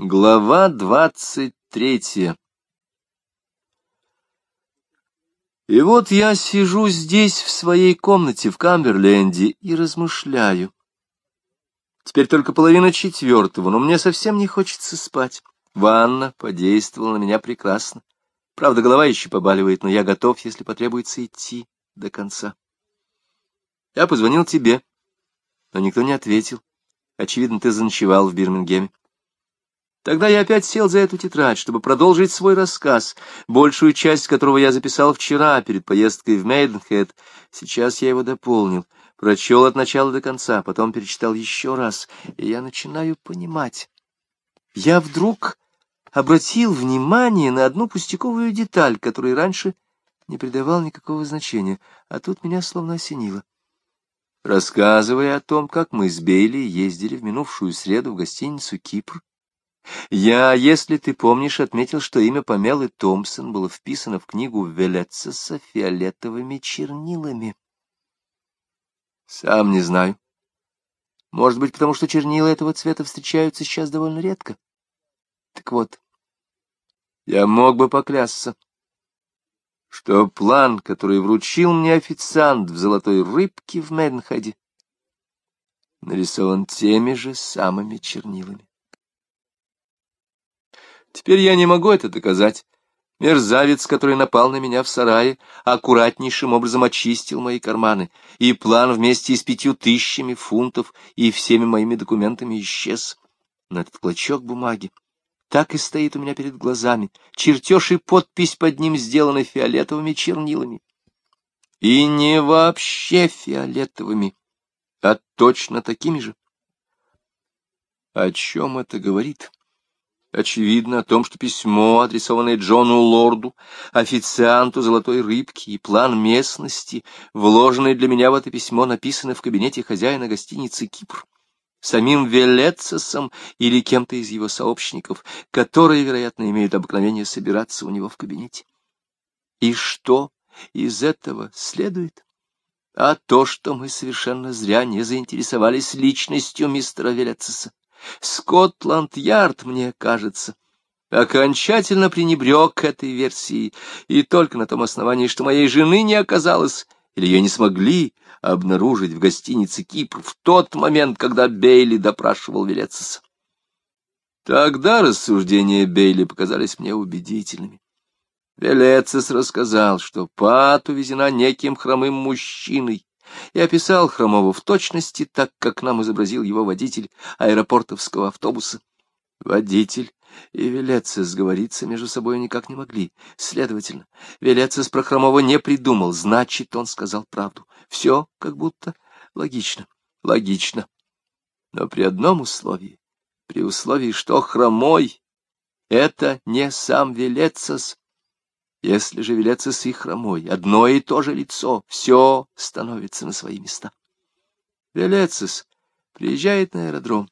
Глава двадцать третья И вот я сижу здесь, в своей комнате в Камберленде, и размышляю. Теперь только половина четвертого, но мне совсем не хочется спать. Ванна подействовала на меня прекрасно. Правда, голова еще побаливает, но я готов, если потребуется идти до конца. Я позвонил тебе, но никто не ответил. Очевидно, ты заночевал в Бирмингеме. Тогда я опять сел за эту тетрадь, чтобы продолжить свой рассказ, большую часть которого я записал вчера, перед поездкой в Мейденхед. Сейчас я его дополнил, прочел от начала до конца, потом перечитал еще раз, и я начинаю понимать. Я вдруг обратил внимание на одну пустяковую деталь, которой раньше не придавал никакого значения, а тут меня словно осенило. Рассказывая о том, как мы с Бейли ездили в минувшую среду в гостиницу «Кипр», я, если ты помнишь, отметил, что имя Памелы Томпсон было вписано в книгу Велецеса фиолетовыми чернилами. Сам не знаю. Может быть, потому что чернила этого цвета встречаются сейчас довольно редко. Так вот, я мог бы поклясться, что план, который вручил мне официант в золотой рыбке в Мейденхеде, нарисован теми же самыми чернилами. Теперь я не могу это доказать. Мерзавец, который напал на меня в сарае, аккуратнейшим образом очистил мои карманы, и план вместе с пятью тысячами фунтов и всеми моими документами исчез. На этот клочок бумаги так и стоит у меня перед глазами, чертеж и подпись под ним сделаны фиолетовыми чернилами. И не вообще фиолетовыми, а точно такими же. О чем это говорит? Очевидно о том, что письмо, адресованное Джону Лорду, официанту золотой рыбки и план местности, вложенный для меня в это письмо, написаны в кабинете хозяина гостиницы «Кипр», самим Велецесом или кем-то из его сообщников, которые, вероятно, имеют обыкновение собираться у него в кабинете. И что из этого следует? А то, что мы совершенно зря не заинтересовались личностью мистера Велецеса. Скотланд-Ярд, мне кажется, окончательно пренебрег этой версией, и только на том основании, что моей жены не оказалось, или ее не смогли обнаружить в гостинице Кипр в тот момент, когда Бейли допрашивал Велецеса. Тогда рассуждения Бейли показались мне убедительными. Велецес рассказал, что Пат увезена неким хромым мужчиной, и описал Хромова в точности так, как нам изобразил его водитель аэропортовского автобуса. Водитель и Велецис сговориться между собой никак не могли. Следовательно, Велецис про Хромова не придумал, значит, он сказал правду. Все как будто логично, логично. Но при одном условии, при условии, что Хромой — это не сам Велецис, если же Велецис и хромой, одно и то же лицо, все становится на свои места. Велецис приезжает на аэродром,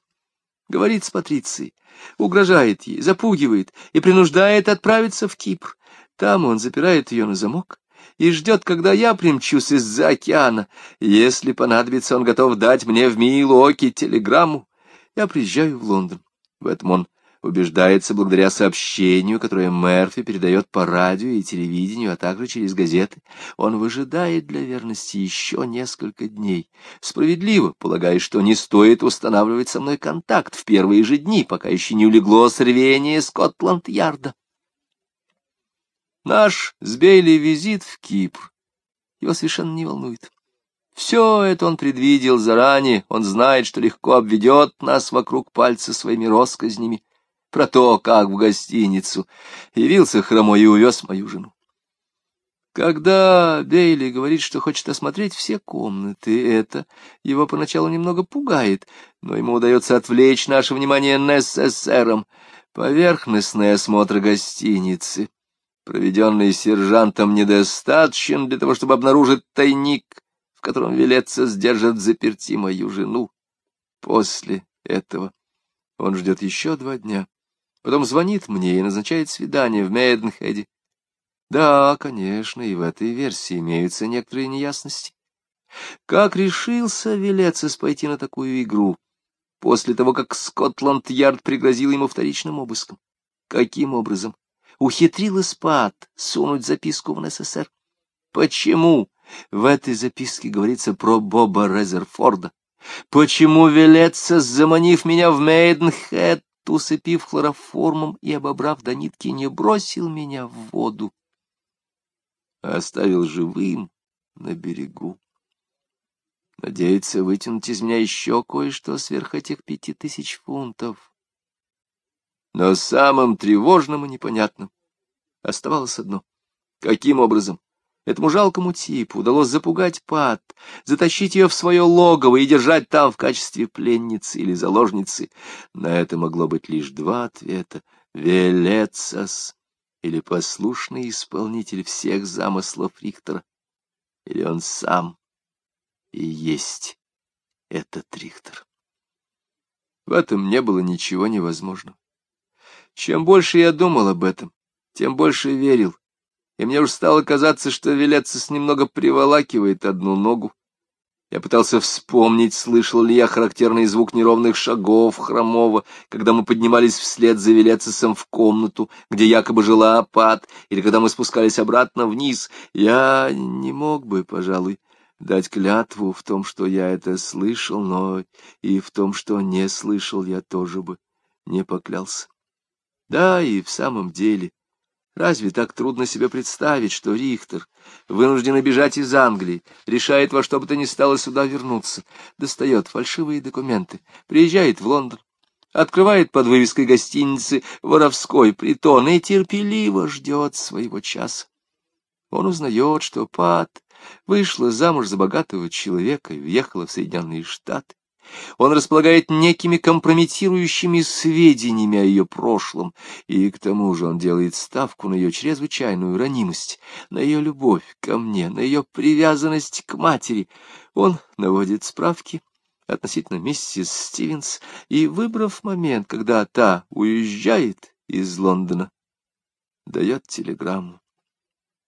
говорит с Патрицией, угрожает ей, запугивает и принуждает отправиться в Кипр. Там он запирает ее на замок и ждет, когда я примчусь из-за океана. Если понадобится, он готов дать мне в Милуоке телеграмму. Я приезжаю в Лондон. В этом он убеждается благодаря сообщению, которое Мерфи передает по радио и телевидению, а также через газеты. Он выжидает для верности еще несколько дней, справедливо полагая, что не стоит устанавливать со мной контакт в первые же дни, пока еще не улегло сорвение Скотланд-Ярда. Наш с Бейли визит в Кипр его совершенно не волнует. Все это он предвидел заранее, он знает, что легко обведет нас вокруг пальца своими росказнями, про то, как в гостиницу явился хромой и увез мою жену. Когда Бейли говорит, что хочет осмотреть все комнаты, это его поначалу немного пугает, но ему удается отвлечь наше внимание НССРом. Поверхностный осмотр гостиницы, проведенный сержантом, недостаточен для того, чтобы обнаружить тайник, в котором велется сдержать заперти мою жену. После этого он ждет еще два дня Потом звонит мне и назначает свидание в Мейденхеде. Да, конечно, и в этой версии имеются некоторые неясности. Как решился Велецис пойти на такую игру? после того, как Скотланд-Ярд пригрозил ему вторичным обыском. Каким образом? Ухитрилась Пат сунуть записку в НССР. Почему в этой записке говорится про Боба Резерфорда? Почему Велецес, заманив меня в Мейденхед, усыпив хлороформом и обобрав до нитки, не бросил меня в воду, а оставил живым на берегу? Надеется вытянуть из меня еще кое-что сверх этих пяти тысяч фунтов. Но самым тревожным и непонятным оставалось одно. Каким образом этому жалкому типу удалось запугать Пат, затащить ее в свое логово и держать там в качестве пленницы или заложницы? На это могло быть лишь два ответа. Велецас или послушный исполнитель всех замыслов Рихтера, или он сам и есть этот Рихтер. В этом не было ничего невозможного. Чем больше я думал об этом, тем больше верил, и мне уж стало казаться, что Велецис немного приволакивает одну ногу. Я пытался вспомнить, слышал ли я характерный звук неровных шагов Хромова, когда мы поднимались вслед за Велецисом в комнату, где якобы жила Апат, или когда мы спускались обратно вниз. Я не мог бы, пожалуй, дать клятву в том, что я это слышал, но и в том, что не слышал, я тоже бы не поклялся. Да, и в самом деле, разве так трудно себе представить, что Рихтер, вынужден бежать из Англии, решает во что бы то ни стало сюда вернуться, достает фальшивые документы, приезжает в Лондон, открывает под вывеской гостиницы воровской притон и терпеливо ждет своего часа. Он узнает, что Пат вышла замуж за богатого человека и въехала в Соединенные Штаты. Он располагает некими компрометирующими сведениями о ее прошлом, и к тому же он делает ставку на ее чрезвычайную ранимость, на ее любовь ко мне, на ее привязанность к матери. Он наводит справки относительно миссис Стивенс и, выбрав момент, когда та уезжает из Лондона, дает телеграмму.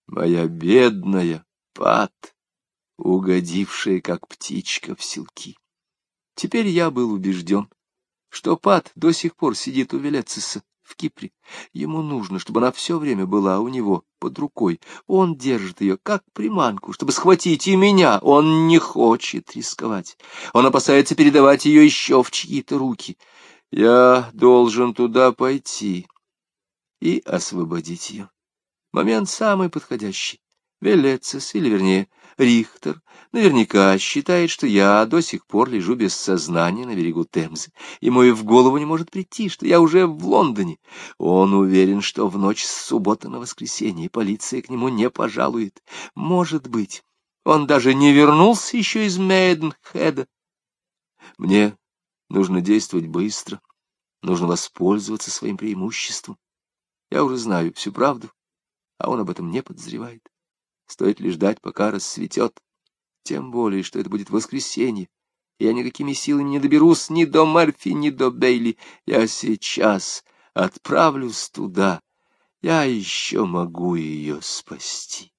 «Моя бедная Пат, угодившая, как птичка в селки». Теперь я был убежден, что Пат до сих пор сидит у Велециса в Кипре. Ему нужно, чтобы она все время была у него под рукой. Он держит ее как приманку, чтобы схватить и меня. Он не хочет рисковать. Он опасается передавать ее еще в чьи-то руки. Я должен туда пойти и освободить ее. Момент самый подходящий. Велецис, или вернее, Рихтер, наверняка считает, что я до сих пор лежу без сознания на берегу Темзы. Ему и в голову не может прийти, что я уже в Лондоне. Он уверен, что в ночь с субботы на воскресенье полиция к нему не пожалует. Может быть, он даже не вернулся еще из Мейденхеда. Мне нужно действовать быстро, нужно воспользоваться своим преимуществом. Я уже знаю всю правду, а он об этом не подозревает. Стоит ли ждать, пока рассветет? Тем более, что это будет воскресенье. Я никакими силами не доберусь ни до Мерфи, ни до Бейли. Я сейчас отправлюсь туда. Я еще могу ее спасти.